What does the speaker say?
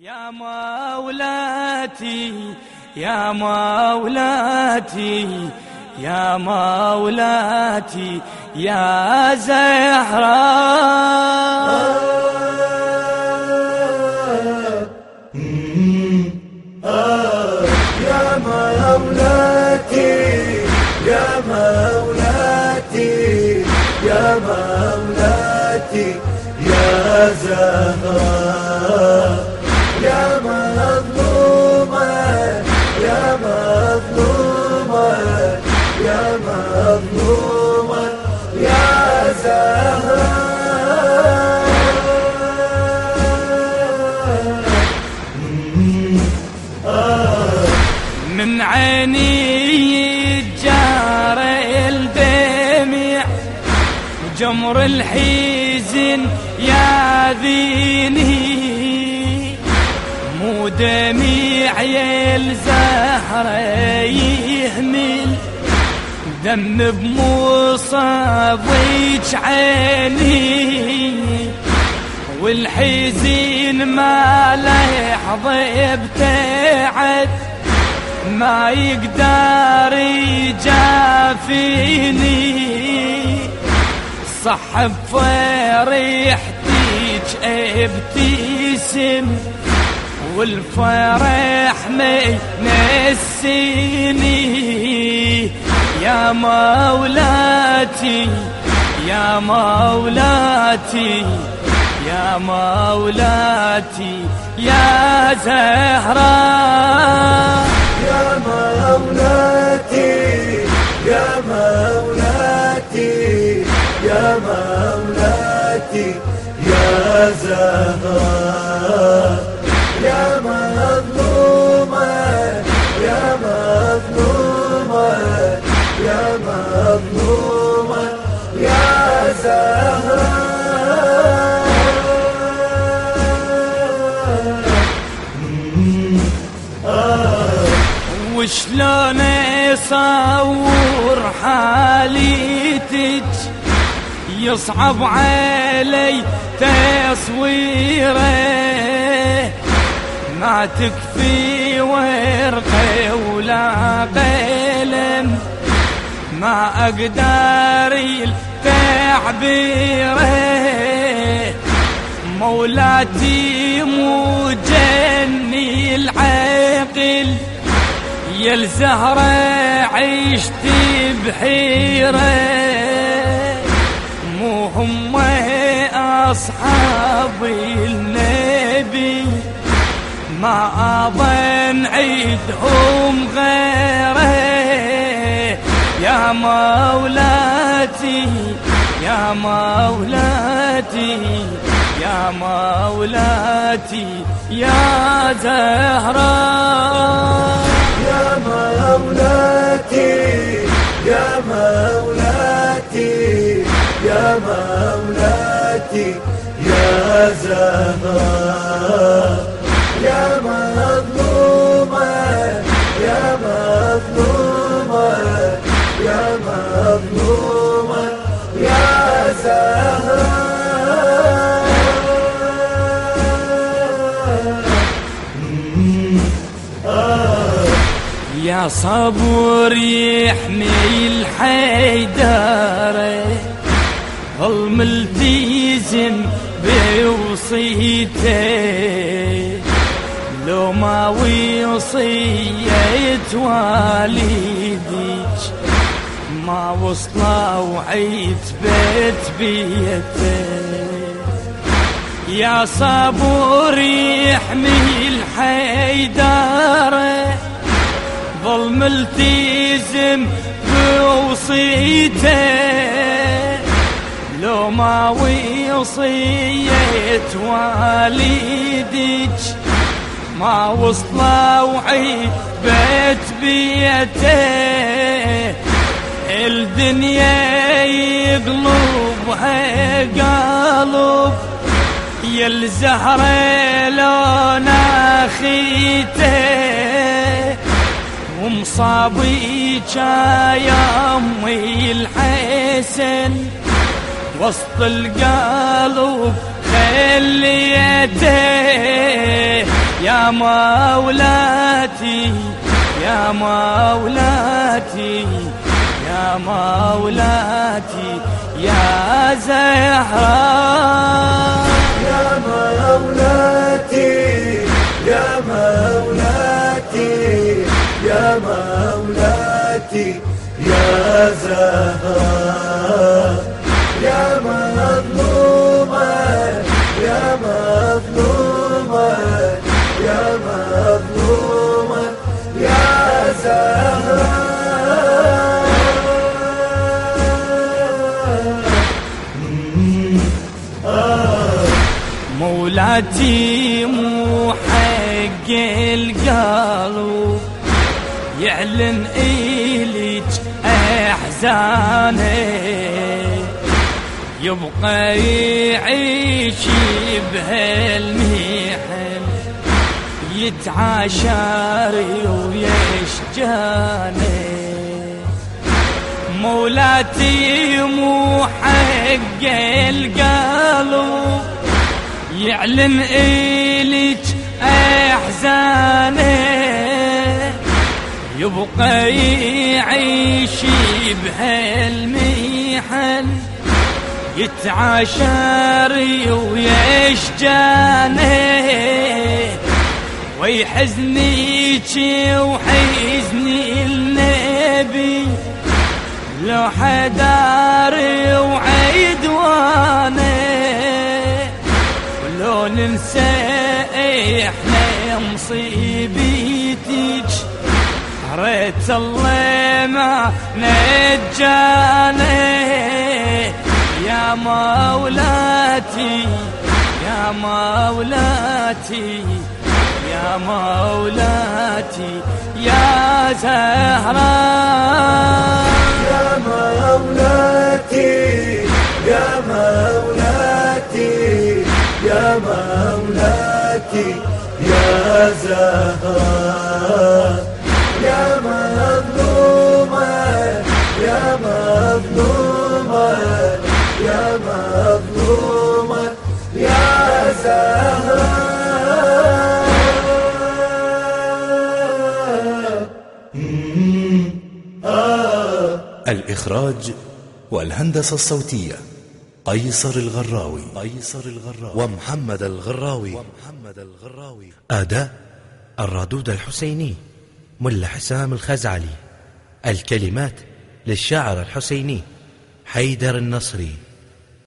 يا مولاتي يا مولاتي يا مولاتي يا زهراء يا مولاتي يا مولاتي يا مولاتي يا زهراء عيني جار الدمع جمر الحزن يا ذيني. مو دميع يا الزهر يهمل دم بمصابيج عيني. والحزين ما لحظة ابتعد ما يقدر يجافيني. صحب فريحتك ابتسم والفرح نسيني يا مولاتي يا مولاتي يا مولاتي يا يا مولاتي وشلون اصور حاليتك يصعب علي تصويره. ما تكفي ورقة ولا قلم. ما أقدر التعبيره مولاتي مو جني العقل. يا الزهرة عشت بحيرة. مو هم أصحاب النبي. ما أظن عيدهم غيره. يا مولاتي يا مولاتي يا مولاتي يا زهراء يا مولاتي يا مولاتي يا مولاتي يا يا صبور يحمي الحيدر. ظلم التيزم بوصيته. لو ما وصيت والديك. ما وصلوا عيت بيت بيته. يا صبور يحمي الحيدر. ظلم التزم بوصيته. لو ما وصيت والدك ما وصلوا عيد بيت بيته. الدنيا يقلبها قلب يا الزهرة لو ناخيته ومصابيك يا امي الحسن وسط القلب خليته. يا مولاتي يا مولاتي يا مولاتي يا زهراء يا زهراء يا مظلومة يا مظلومة يا مظلومة يا زهراء مولاتي مو حق القلب يعلن إليك أحزانه يبقى يعيش بهالمحن يتعاشر ويشجانه مولاتي مو حق القلب يعلن إليك أحزانه. يبقى يعيش بهالمحن يتعاشر ويشجانه ويحزنيك وحزني النبي. لو حدار وعيدوانه ولو ننسى إحنا مصيبتك ريت الله ما نجانا يا مولاتي يا مولاتي يا مولاتي يا زهراء يا مولاتي يا مولاتي يا مولاتي يا زهراء الإخراج والهندسة الصوتية قيصر الغراوي قيصر الغراوي. ومحمد الغراوي. ومحمد الغراوي. أداء الردود الحسيني ملا حسام الخزعلي. الكلمات للشاعر الحسيني حيدر النصري.